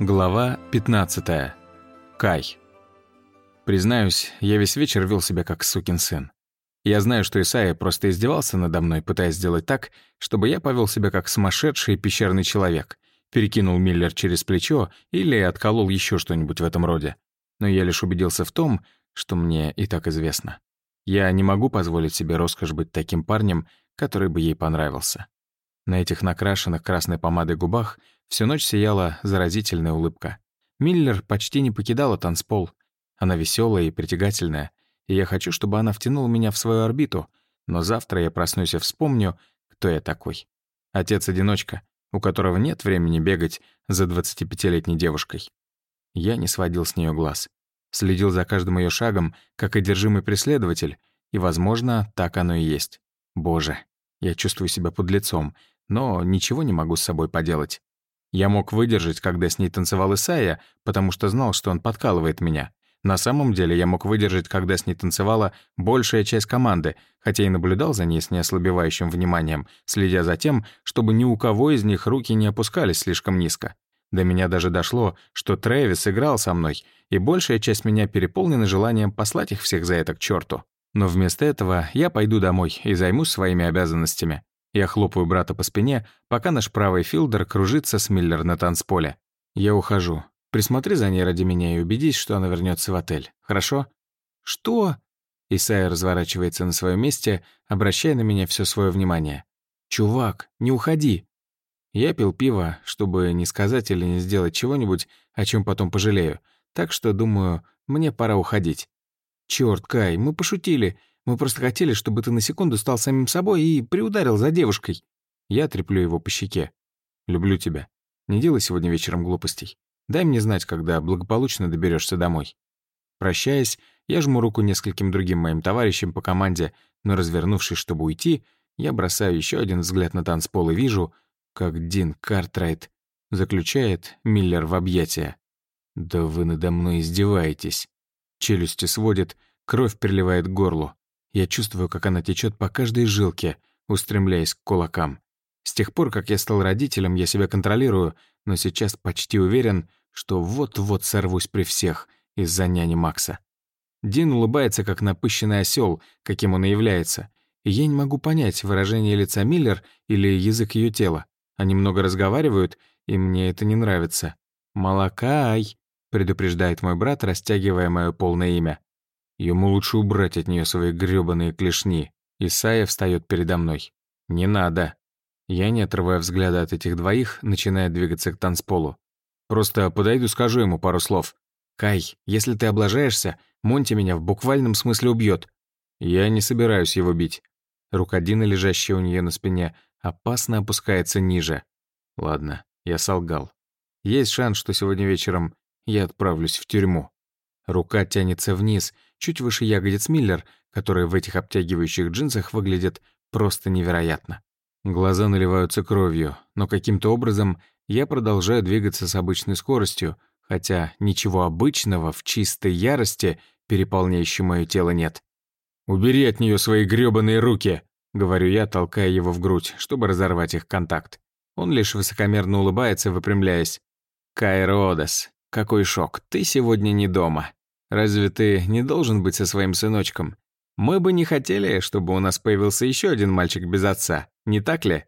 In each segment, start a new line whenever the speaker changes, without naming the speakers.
Глава 15. Кай. Признаюсь, я весь вечер вел себя как сукин сын. Я знаю, что Исаия просто издевался надо мной, пытаясь сделать так, чтобы я повел себя как сумасшедший пещерный человек, перекинул Миллер через плечо или отколол еще что-нибудь в этом роде. Но я лишь убедился в том, что мне и так известно. Я не могу позволить себе роскошь быть таким парнем, который бы ей понравился. На этих накрашенных красной помадой губах — Всю ночь сияла заразительная улыбка. Миллер почти не покидала танцпол. Она веселая и притягательная, и я хочу, чтобы она втянула меня в свою орбиту, но завтра я проснусь и вспомню, кто я такой. Отец-одиночка, у которого нет времени бегать за 25-летней девушкой. Я не сводил с нее глаз. Следил за каждым ее шагом, как одержимый преследователь, и, возможно, так оно и есть. Боже, я чувствую себя подлецом, но ничего не могу с собой поделать. Я мог выдержать, когда с ней танцевал Исайя, потому что знал, что он подкалывает меня. На самом деле я мог выдержать, когда с ней танцевала большая часть команды, хотя и наблюдал за ней с неослабевающим вниманием, следя за тем, чтобы ни у кого из них руки не опускались слишком низко. До меня даже дошло, что Трэвис играл со мной, и большая часть меня переполнена желанием послать их всех за это к чёрту. Но вместо этого я пойду домой и займусь своими обязанностями. Я хлопаю брата по спине, пока наш правый филдер кружится с Миллер на танцполе. Я ухожу. Присмотри за ней ради меня и убедись, что она вернется в отель. Хорошо? Что? Исайя разворачивается на своем месте, обращая на меня все свое внимание. «Чувак, не уходи!» Я пил пиво, чтобы не сказать или не сделать чего-нибудь, о чем потом пожалею, так что, думаю, мне пора уходить. «Чёрт, Кай, мы пошутили. Мы просто хотели, чтобы ты на секунду стал самим собой и приударил за девушкой». Я треплю его по щеке. «Люблю тебя. Не делай сегодня вечером глупостей. Дай мне знать, когда благополучно доберешься домой». Прощаясь, я жму руку нескольким другим моим товарищам по команде, но, развернувшись, чтобы уйти, я бросаю еще один взгляд на танцпол и вижу, как Дин Картрайт заключает Миллер в объятия. «Да вы надо мной издеваетесь». Челюсти сводит, кровь приливает к горлу. Я чувствую, как она течет по каждой жилке, устремляясь к кулакам. С тех пор, как я стал родителем, я себя контролирую, но сейчас почти уверен, что вот-вот сорвусь при всех из-за няни Макса. Дин улыбается, как напыщенный осел, каким он и является. И я не могу понять, выражение лица Миллер или язык ее тела. Они много разговаривают, и мне это не нравится. «Молокай», — предупреждает мой брат, растягивая мое полное имя. Ему лучше убрать от нее свои грёбаные клешни. Исайя встает передо мной. «Не надо». Я, не отрывая взгляда от этих двоих, начинаю двигаться к танцполу. Просто подойду, скажу ему пару слов. «Кай, если ты облажаешься, Монти меня в буквальном смысле убьет. Я не собираюсь его бить. Рука Дина, лежащая у нее на спине, опасно опускается ниже. Ладно, я солгал. Есть шанс, что сегодня вечером я отправлюсь в тюрьму. Рука тянется вниз, чуть выше ягодиц Миллер, которые в этих обтягивающих джинсах выглядят просто невероятно. Глаза наливаются кровью, но каким-то образом я продолжаю двигаться с обычной скоростью, хотя ничего обычного в чистой ярости, переполняющей мое тело, нет. «Убери от нее свои грёбаные руки!» — говорю я, толкая его в грудь, чтобы разорвать их контакт. Он лишь высокомерно улыбается, выпрямляясь. «Кайродос, какой шок, ты сегодня не дома. Разве ты не должен быть со своим сыночком? Мы бы не хотели, чтобы у нас появился еще один мальчик без отца, не так ли?»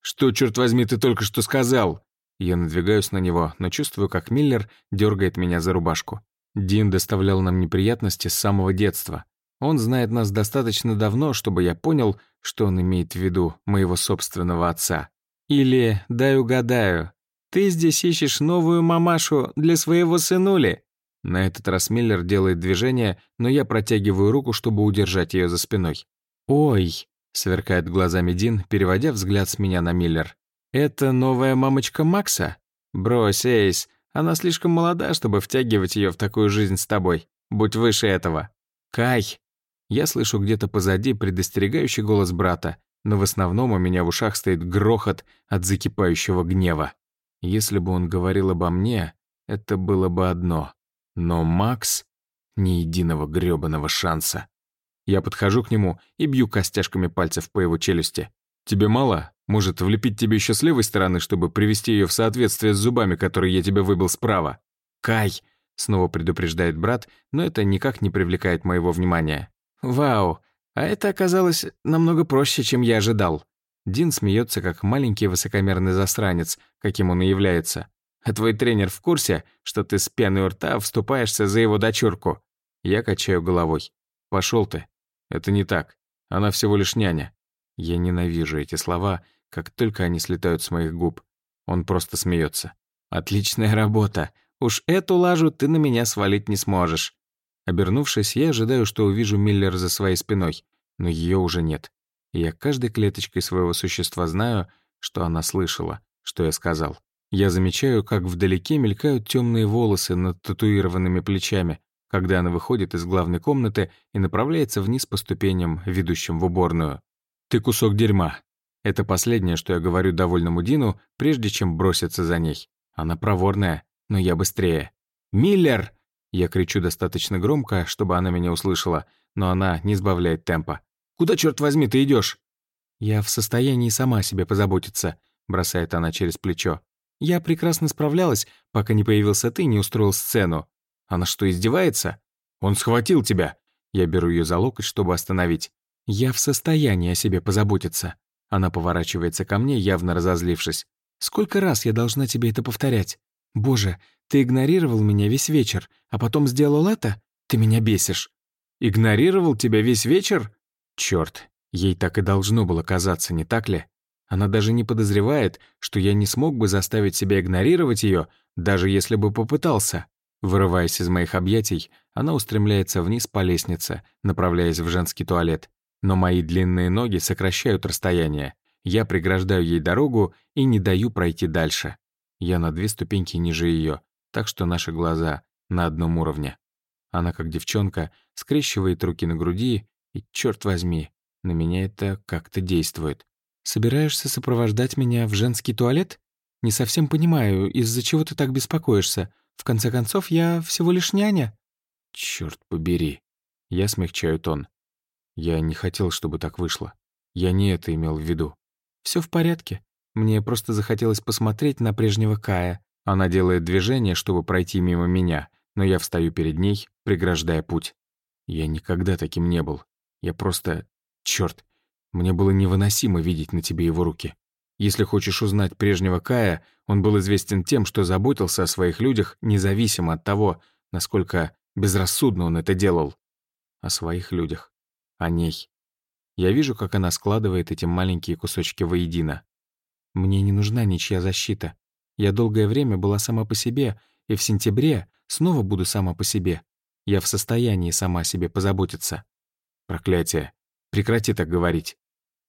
«Что, черт возьми, ты только что сказал?» Я надвигаюсь на него, но чувствую, как Миллер дергает меня за рубашку. Дин доставлял нам неприятности с самого детства. Он знает нас достаточно давно, чтобы я понял, что он имеет в виду моего собственного отца. Или, дай угадаю, ты здесь ищешь новую мамашу для своего сынули? На этот раз Миллер делает движение, но я протягиваю руку, чтобы удержать ее за спиной. «Ой!» — сверкает глазами Дин, переводя взгляд с меня на Миллер. «Это новая мамочка Макса?» «Брось, Эйс, она слишком молода, чтобы втягивать ее в такую жизнь с тобой. Будь выше этого». «Кай!» Я слышу где-то позади предостерегающий голос брата, но в основном у меня в ушах стоит грохот от закипающего гнева. Если бы он говорил обо мне, это было бы одно. Но Макс — ни единого грёбаного шанса. Я подхожу к нему и бью костяшками пальцев по его челюсти. «Тебе мало? Может, влепить тебе еще с левой стороны, чтобы привести ее в соответствие с зубами, которые я тебе выбил справа?» «Кай!» — снова предупреждает брат, но это никак не привлекает моего внимания. «Вау! А это оказалось намного проще, чем я ожидал». Дин смеется, как маленький высокомерный засранец, каким он и является. А твой тренер в курсе, что ты с пеной у рта вступаешься за его дочурку?» Я качаю головой. «Пошел ты. Это не так. Она всего лишь няня». Я ненавижу эти слова, как только они слетают с моих губ. Он просто смеется. «Отличная работа. Уж эту лажу ты на меня свалить не сможешь». Обернувшись, я ожидаю, что увижу Миллер за своей спиной, но ее уже нет. И я каждой клеточкой своего существа знаю, что она слышала, что я сказал. Я замечаю, как вдалеке мелькают темные волосы над татуированными плечами, когда она выходит из главной комнаты и направляется вниз по ступеням, ведущим в уборную. «Ты кусок дерьма». Это последнее, что я говорю довольному Дину, прежде чем броситься за ней. Она проворная, но я быстрее. «Миллер!» Я кричу достаточно громко, чтобы она меня услышала, но она не сбавляет темпа. «Куда, черт возьми, ты идешь? «Я в состоянии сама себе позаботиться», — бросает она через плечо. Я прекрасно справлялась, пока не появился ты и не устроил сцену. Она что, издевается? Он схватил тебя. Я беру ее за локоть, чтобы остановить. Я в состоянии о себе позаботиться. Она поворачивается ко мне, явно разозлившись. Сколько раз я должна тебе это повторять? Боже, ты игнорировал меня весь вечер, а потом сделал это? Ты меня бесишь. Игнорировал тебя весь вечер? Черт, ей так и должно было казаться, не так ли? Она даже не подозревает, что я не смог бы заставить себя игнорировать ее, даже если бы попытался. Вырываясь из моих объятий, она устремляется вниз по лестнице, направляясь в женский туалет. Но мои длинные ноги сокращают расстояние. Я преграждаю ей дорогу и не даю пройти дальше. Я на две ступеньки ниже ее, так что наши глаза на одном уровне. Она, как девчонка, скрещивает руки на груди, и, черт возьми, на меня это как-то действует. Собираешься сопровождать меня в женский туалет? Не совсем понимаю, из-за чего ты так беспокоишься. В конце концов, я всего лишь няня». Черт побери». Я смягчаю тон. Я не хотел, чтобы так вышло. Я не это имел в виду. Все в порядке. Мне просто захотелось посмотреть на прежнего Кая. Она делает движение, чтобы пройти мимо меня, но я встаю перед ней, преграждая путь. Я никогда таким не был. Я просто... Черт, мне было невыносимо видеть на тебе его руки. Если хочешь узнать прежнего Кая, он был известен тем, что заботился о своих людях независимо от того, насколько безрассудно он это делал. О своих людях. О ней. Я вижу, как она складывает эти маленькие кусочки воедино. Мне не нужна ничья защита. Я долгое время была сама по себе, и в сентябре снова буду сама по себе. Я в состоянии сама себе позаботиться. Проклятие. Прекрати так говорить.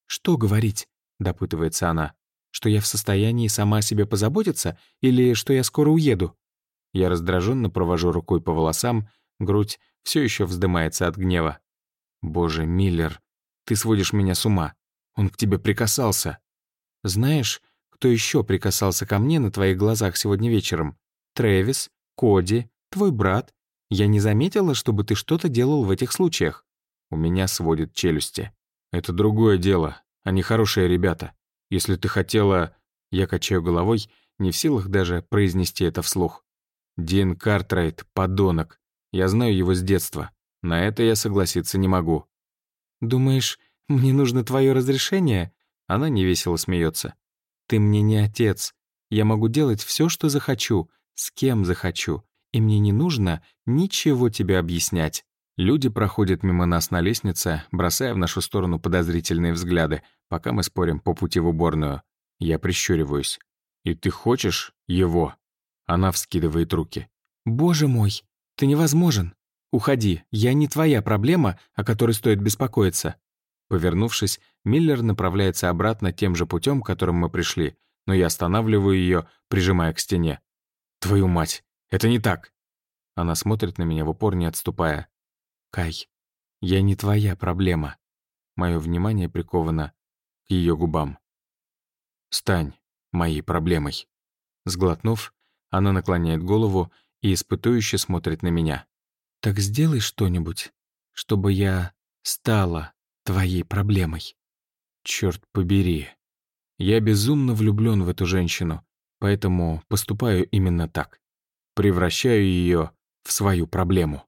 «Что говорить?» — допытывается она. «Что я в состоянии сама о себе позаботиться или что я скоро уеду?» Я раздраженно провожу рукой по волосам, грудь все еще вздымается от гнева. «Боже, Миллер, ты сводишь меня с ума. Он к тебе прикасался». «Знаешь, кто еще прикасался ко мне на твоих глазах сегодня вечером? Трэвис, Коди, твой брат. Я не заметила, чтобы ты что-то делал в этих случаях». У меня сводят челюсти. Это другое дело. Они хорошие ребята. Если ты хотела... Я качаю головой, не в силах даже произнести это вслух. Дин Картрайт — подонок. Я знаю его с детства. На это я согласиться не могу. «Думаешь, мне нужно твое разрешение?» Она невесело смеется. «Ты мне не отец. Я могу делать все, что захочу, с кем захочу, и мне не нужно ничего тебе объяснять». Люди проходят мимо нас на лестнице, бросая в нашу сторону подозрительные взгляды, пока мы спорим по пути в уборную. Я прищуриваюсь. «И ты хочешь его?» Она вскидывает руки. «Боже мой, ты невозможен. Уходи, я не твоя проблема, о которой стоит беспокоиться». Повернувшись, Миллер направляется обратно тем же путем, которым мы пришли, но я останавливаю ее, прижимая к стене. «Твою мать, это не так!» Она смотрит на меня в упор, не отступая. Кай, я не твоя проблема. Мое внимание приковано к ее губам. Стань моей проблемой. Сглотнув, она наклоняет голову и испытующе смотрит на меня. Так сделай что-нибудь, чтобы я стала твоей проблемой. Черт побери. Я безумно влюблен в эту женщину, поэтому поступаю именно так. Превращаю ее в свою проблему.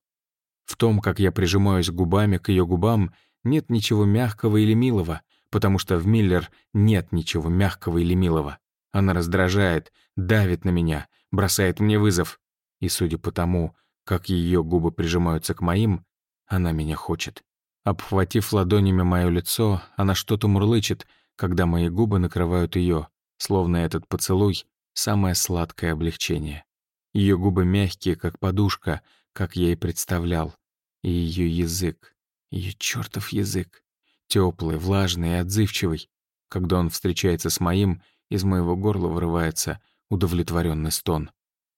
В том, как я прижимаюсь губами к ее губам, нет ничего мягкого или милого, потому что в Миллер нет ничего мягкого или милого. Она раздражает, давит на меня, бросает мне вызов. И судя по тому, как ее губы прижимаются к моим, она меня хочет. Обхватив ладонями мое лицо, она что-то мурлычет, когда мои губы накрывают ее, словно этот поцелуй — самое сладкое облегчение. Ее губы мягкие, как подушка — как я и представлял, и ее язык, ее чёртов язык, теплый, влажный и отзывчивый. Когда он встречается с моим, из моего горла вырывается удовлетворённый стон.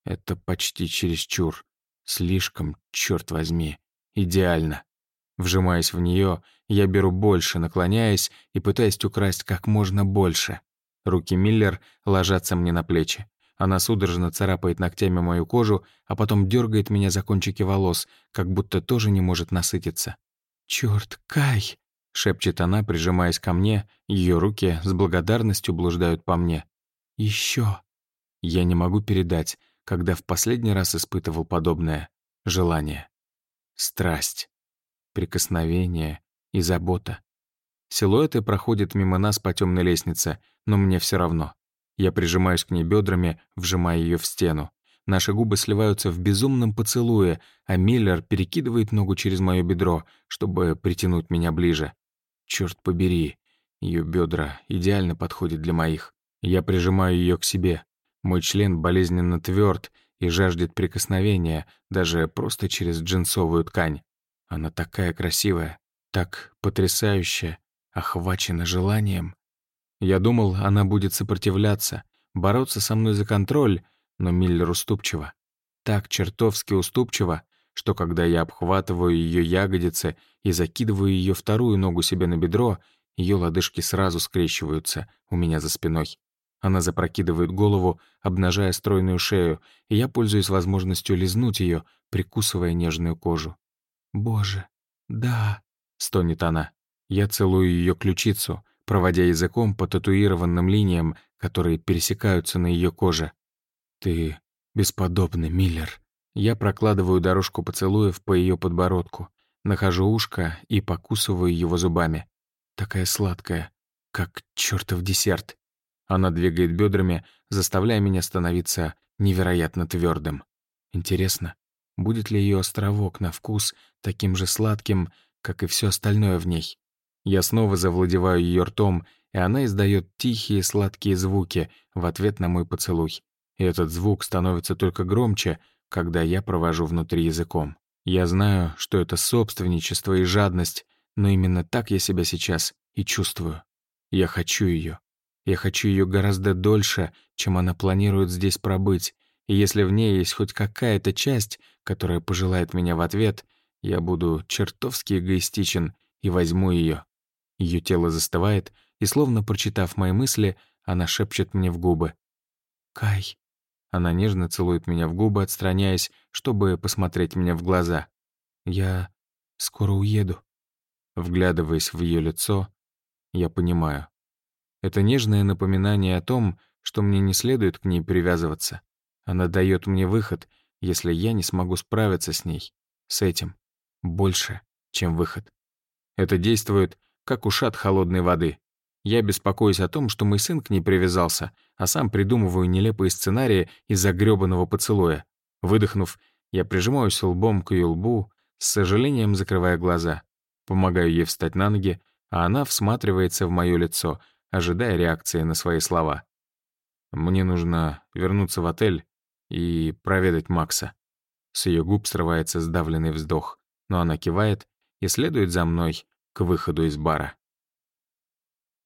Это почти чересчур. Слишком, чёрт возьми, идеально. Вжимаясь в неё, я беру больше, наклоняясь и пытаясь украсть как можно больше. Руки Миллер ложатся мне на плечи. Она судорожно царапает ногтями мою кожу, а потом дергает меня за кончики волос, как будто тоже не может насытиться. «Чёрт, Кай!» — шепчет она, прижимаясь ко мне, ее руки с благодарностью блуждают по мне. «Ещё!» Я не могу передать, когда в последний раз испытывал подобное желание. Страсть, прикосновение и забота. Силуэты проходят мимо нас по темной лестнице, но мне все равно. Я прижимаюсь к ней бедрами, вжимая ее в стену. Наши губы сливаются в безумном поцелуе, а Миллер перекидывает ногу через мое бедро, чтобы притянуть меня ближе. Черт побери, ее бедра идеально подходят для моих. Я прижимаю ее к себе. Мой член болезненно тверд и жаждет прикосновения, даже просто через джинсовую ткань. Она такая красивая, так потрясающая, охвачена желанием. Я думал, она будет сопротивляться, бороться со мной за контроль, но Миллер уступчива. Так чертовски уступчива, что когда я обхватываю ее ягодицы и закидываю ее вторую ногу себе на бедро, ее лодыжки сразу скрещиваются у меня за спиной. Она запрокидывает голову, обнажая стройную шею, и я пользуюсь возможностью лизнуть ее, прикусывая нежную кожу. «Боже, да», — стонет она. Я целую ее ключицу, проводя языком по татуированным линиям, которые пересекаются на ее коже. «Ты бесподобный, Миллер». Я прокладываю дорожку поцелуев по ее подбородку, нахожу ушко и покусываю его зубами. Такая сладкая, как чертов десерт. Она двигает бедрами, заставляя меня становиться невероятно твердым. Интересно, будет ли ее островок на вкус таким же сладким, как и все остальное в ней? Я снова завладеваю ее ртом, и она издает тихие сладкие звуки в ответ на мой поцелуй. И этот звук становится только громче, когда я провожу внутри языком. Я знаю, что это собственничество и жадность, но именно так я себя сейчас и чувствую. Я хочу ее. Я хочу ее гораздо дольше, чем она планирует здесь пробыть, и если в ней есть хоть какая-то часть, которая пожелает меня в ответ, я буду чертовски эгоистичен и возьму ее ее тело застывает, и, словно прочитав мои мысли, она шепчет мне в губы. «Кай». Она нежно целует меня в губы, отстраняясь, чтобы посмотреть мне в глаза. «Я скоро уеду». Вглядываясь в ее лицо, я понимаю. Это нежное напоминание о том, что мне не следует к ней привязываться. Она дает мне выход, если я не смогу справиться с ней, с этим, больше, чем выход. Это действует как ушат холодной воды. Я беспокоюсь о том, что мой сын к ней привязался, а сам придумываю нелепые сценарии из-за грёбаного поцелуя. Выдохнув, я прижимаюсь лбом к её лбу, с сожалением закрывая глаза. Помогаю ей встать на ноги, а она всматривается в моё лицо, ожидая реакции на свои слова. «Мне нужно вернуться в отель и проведать Макса». С её губ срывается сдавленный вздох, но она кивает и следует за мной, к выходу из бара.